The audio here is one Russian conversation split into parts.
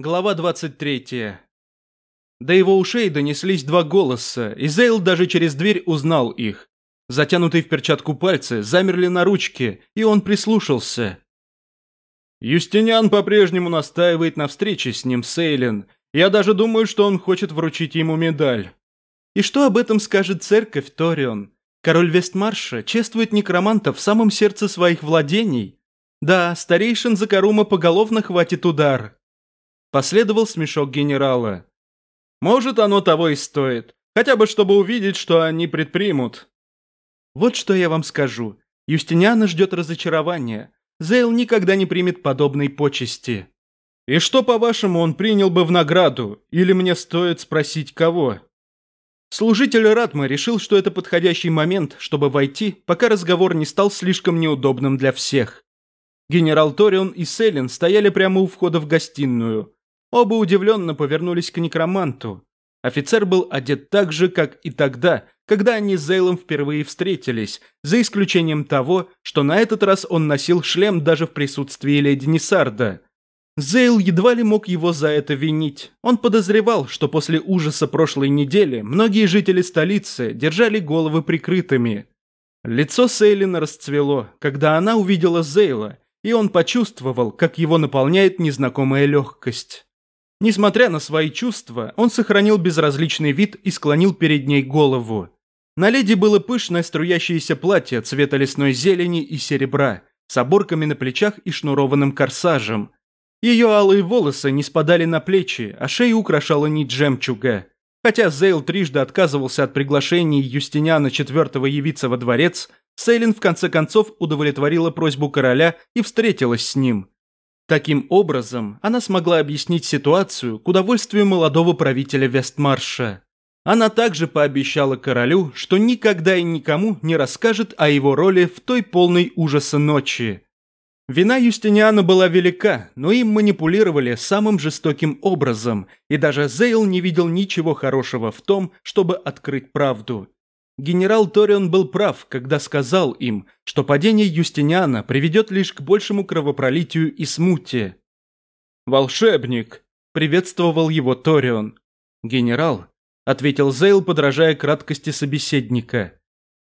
Глава 23. До его ушей донеслись два голоса, и Зейл даже через дверь узнал их. Затянутые в перчатку пальцы замерли на ручке, и он прислушался. Юстиниан по-прежнему настаивает на встрече с ним Сейлин. Я даже думаю, что он хочет вручить ему медаль. И что об этом скажет церковь Торион? Король Вестмарша чествует некроманта в самом сердце своих владений. Да, старейшин Закарума поголовно хватит удар – Последовал смешок генерала. «Может, оно того и стоит. Хотя бы, чтобы увидеть, что они предпримут». «Вот что я вам скажу. Юстиниана ждет разочарования. Зейл никогда не примет подобной почести». «И что, по-вашему, он принял бы в награду? Или мне стоит спросить, кого?» Служитель Ратма решил, что это подходящий момент, чтобы войти, пока разговор не стал слишком неудобным для всех. Генерал Торион и Селин стояли прямо у входа в гостиную. Оба удивленно повернулись к некроманту. Офицер был одет так же, как и тогда, когда они с Зейлом впервые встретились, за исключением того, что на этот раз он носил шлем даже в присутствии леди Несарда. Зейл едва ли мог его за это винить. Он подозревал, что после ужаса прошлой недели многие жители столицы держали головы прикрытыми. Лицо Сейлина расцвело, когда она увидела Зейла, и он почувствовал, как его наполняет незнакомая легкость. Несмотря на свои чувства, он сохранил безразличный вид и склонил перед ней голову. На леди было пышное струящееся платье цвета лесной зелени и серебра, с оборками на плечах и шнурованным корсажем. Ее алые волосы не спадали на плечи, а шею украшала нить жемчуга. Хотя Зейл трижды отказывался от приглашений Юстиниана IV явиться во дворец, Сейлин в конце концов удовлетворила просьбу короля и встретилась с ним – Таким образом, она смогла объяснить ситуацию к удовольствию молодого правителя Вестмарша. Она также пообещала королю, что никогда и никому не расскажет о его роли в той полной ужаса ночи. Вина Юстиниана была велика, но им манипулировали самым жестоким образом, и даже Зейл не видел ничего хорошего в том, чтобы открыть правду. Генерал Торион был прав, когда сказал им, что падение Юстиниана приведет лишь к большему кровопролитию и смуте. «Волшебник!» – приветствовал его Торион. «Генерал», – ответил Зейл, подражая краткости собеседника.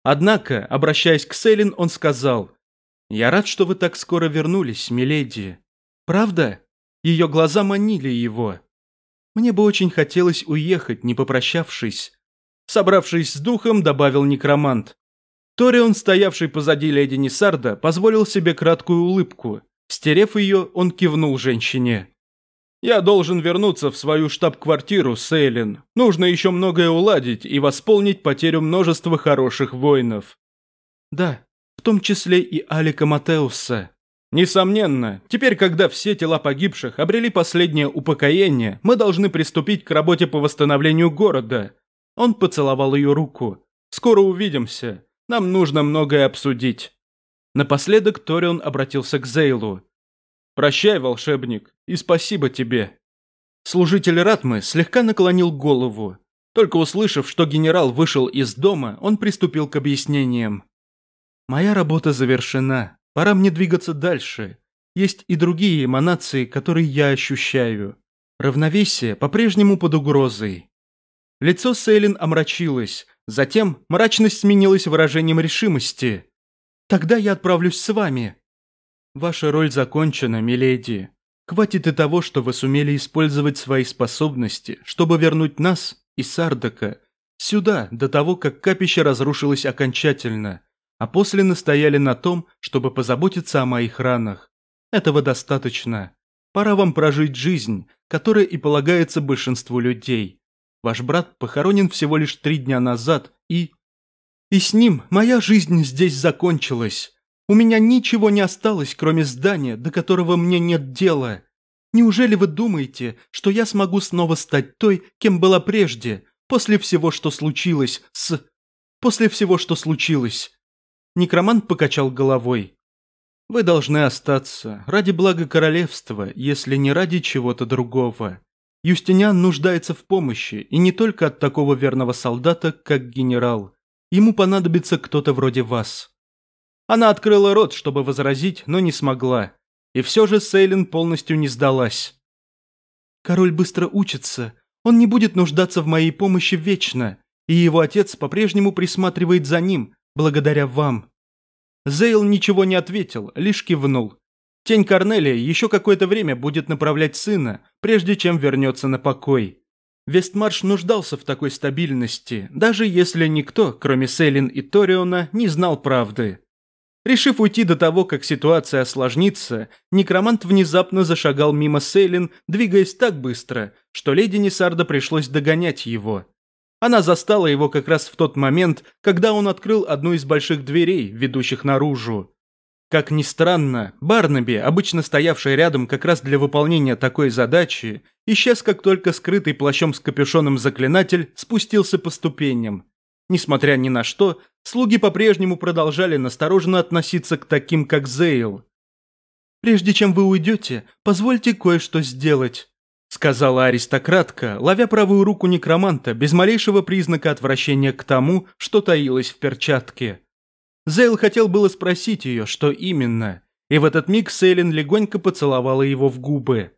Однако, обращаясь к Селин, он сказал, «Я рад, что вы так скоро вернулись, миледи». «Правда?» Ее глаза манили его. «Мне бы очень хотелось уехать, не попрощавшись» собравшись с духом, добавил некромант. Торион, стоявший позади леди Несарда, позволил себе краткую улыбку. Стерев ее, он кивнул женщине. «Я должен вернуться в свою штаб-квартиру, Сейлин. Нужно еще многое уладить и восполнить потерю множества хороших воинов». «Да, в том числе и Алика Матеуса», Несомненно, теперь, когда все тела погибших обрели последнее упокоение, мы должны приступить к работе по восстановлению города. Он поцеловал ее руку. «Скоро увидимся. Нам нужно многое обсудить». Напоследок Торион обратился к Зейлу. «Прощай, волшебник, и спасибо тебе». Служитель Ратмы слегка наклонил голову. Только услышав, что генерал вышел из дома, он приступил к объяснениям. «Моя работа завершена. Пора мне двигаться дальше. Есть и другие эманации, которые я ощущаю. Равновесие по-прежнему под угрозой. Лицо Сейлин омрачилось, затем мрачность сменилась выражением решимости. «Тогда я отправлюсь с вами». «Ваша роль закончена, миледи. Хватит и того, что вы сумели использовать свои способности, чтобы вернуть нас и Сардака сюда до того, как капище разрушилось окончательно, а после настояли на том, чтобы позаботиться о моих ранах. Этого достаточно. Пора вам прожить жизнь, которая и полагается большинству людей. Ваш брат похоронен всего лишь три дня назад, и... И с ним моя жизнь здесь закончилась. У меня ничего не осталось, кроме здания, до которого мне нет дела. Неужели вы думаете, что я смогу снова стать той, кем была прежде, после всего, что случилось с... После всего, что случилось?» Некромант покачал головой. «Вы должны остаться, ради блага королевства, если не ради чего-то другого. Юстиниан нуждается в помощи, и не только от такого верного солдата, как генерал. Ему понадобится кто-то вроде вас». Она открыла рот, чтобы возразить, но не смогла. И все же Сейлин полностью не сдалась. «Король быстро учится. Он не будет нуждаться в моей помощи вечно, и его отец по-прежнему присматривает за ним, благодаря вам». Зейл ничего не ответил, лишь кивнул. Тень Корнелия еще какое-то время будет направлять сына, прежде чем вернется на покой. Вестмарш нуждался в такой стабильности, даже если никто, кроме Селин и Ториона, не знал правды. Решив уйти до того, как ситуация осложнится, некромант внезапно зашагал мимо Селин, двигаясь так быстро, что леди Несарда пришлось догонять его. Она застала его как раз в тот момент, когда он открыл одну из больших дверей, ведущих наружу. Как ни странно, Барнаби, обычно стоявший рядом как раз для выполнения такой задачи, исчез, как только скрытый плащом с капюшоном заклинатель спустился по ступеням. Несмотря ни на что, слуги по-прежнему продолжали настороженно относиться к таким, как Зейл. «Прежде чем вы уйдете, позвольте кое-что сделать», — сказала аристократка, ловя правую руку некроманта без малейшего признака отвращения к тому, что таилось в перчатке. Зейл хотел было спросить ее, что именно, и в этот миг Сейлин легонько поцеловала его в губы.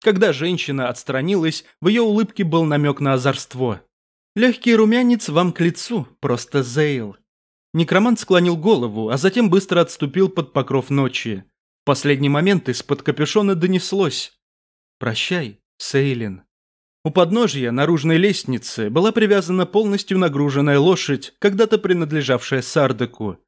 Когда женщина отстранилась, в ее улыбке был намек на озорство. «Легкий румянец вам к лицу, просто Зейл». Некромант склонил голову, а затем быстро отступил под покров ночи. В последний момент из-под капюшона донеслось. «Прощай, Сейлин». У подножья наружной лестницы была привязана полностью нагруженная лошадь, когда-то принадлежавшая Сардеку.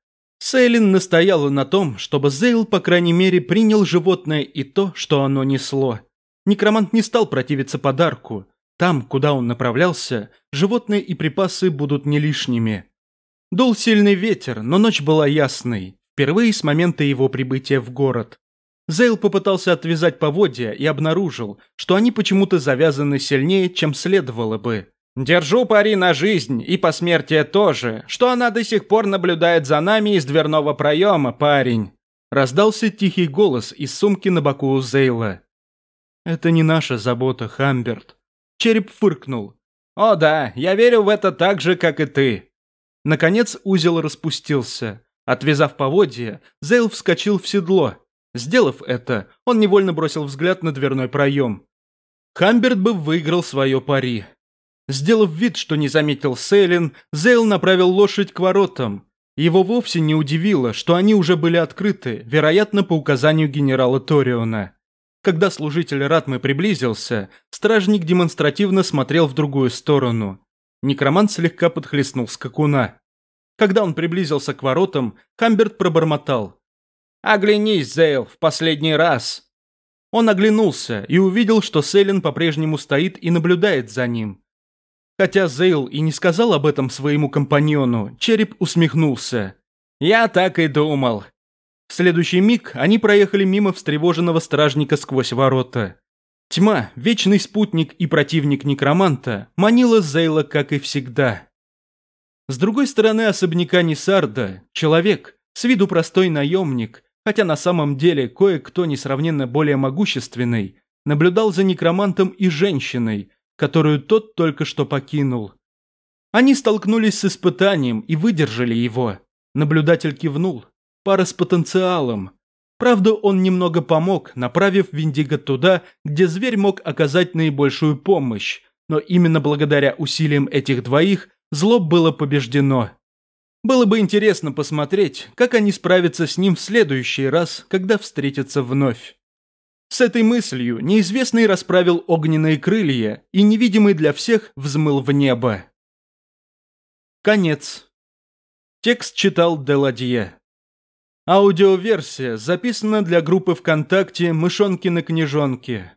Сейлин настояла на том, чтобы Зейл, по крайней мере, принял животное и то, что оно несло. Некромант не стал противиться подарку. Там, куда он направлялся, животные и припасы будут не лишними. Дул сильный ветер, но ночь была ясной, впервые с момента его прибытия в город. Зейл попытался отвязать поводья и обнаружил, что они почему-то завязаны сильнее, чем следовало бы. «Держу пари на жизнь и посмертие тоже, что она до сих пор наблюдает за нами из дверного проема, парень!» Раздался тихий голос из сумки на боку у Зейла. «Это не наша забота, Хамберт». Череп фыркнул. «О да, я верю в это так же, как и ты». Наконец узел распустился. Отвязав поводья, Зейл вскочил в седло Сделав это, он невольно бросил взгляд на дверной проем. Хамберт бы выиграл свое пари. Сделав вид, что не заметил Сейлин, Зейл направил лошадь к воротам. Его вовсе не удивило, что они уже были открыты, вероятно, по указанию генерала Ториона. Когда служитель Ратмы приблизился, стражник демонстративно смотрел в другую сторону. Некромант слегка подхлестнул скакуна. Когда он приблизился к воротам, Камберт пробормотал. «Оглянись, Зейл, в последний раз!» Он оглянулся и увидел, что Селин по-прежнему стоит и наблюдает за ним. Хотя Зейл и не сказал об этом своему компаньону, череп усмехнулся. «Я так и думал». В следующий миг они проехали мимо встревоженного стражника сквозь ворота. Тьма, вечный спутник и противник некроманта, манила Зейла, как и всегда. С другой стороны особняка Несарда, человек, с виду простой наемник, хотя на самом деле кое-кто несравненно более могущественный, наблюдал за некромантом и женщиной, которую тот только что покинул. Они столкнулись с испытанием и выдержали его. Наблюдатель кивнул. Пара с потенциалом. Правда, он немного помог, направив Виндиго туда, где зверь мог оказать наибольшую помощь, но именно благодаря усилиям этих двоих зло было побеждено. Было бы интересно посмотреть, как они справятся с ним в следующий раз, когда встретятся вновь. С этой мыслью неизвестный расправил огненные крылья и невидимый для всех взмыл в небо. Конец. Текст читал Деладье. Аудиоверсия записана для группы ВКонтакте «Мышонкины книжонки».